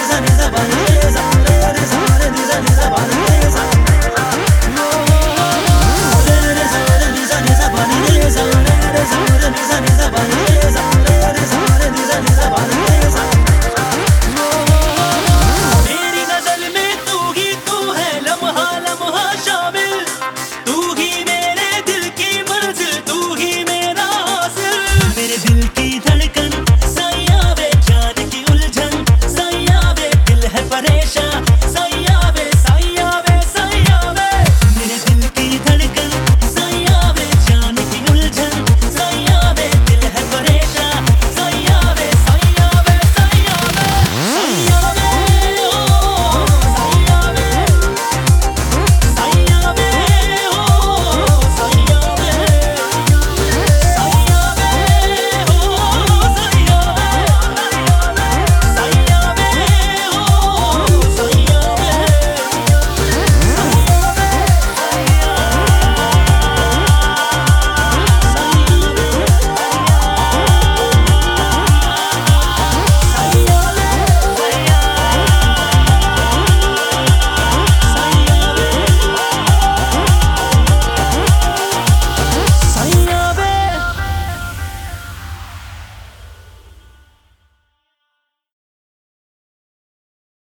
is an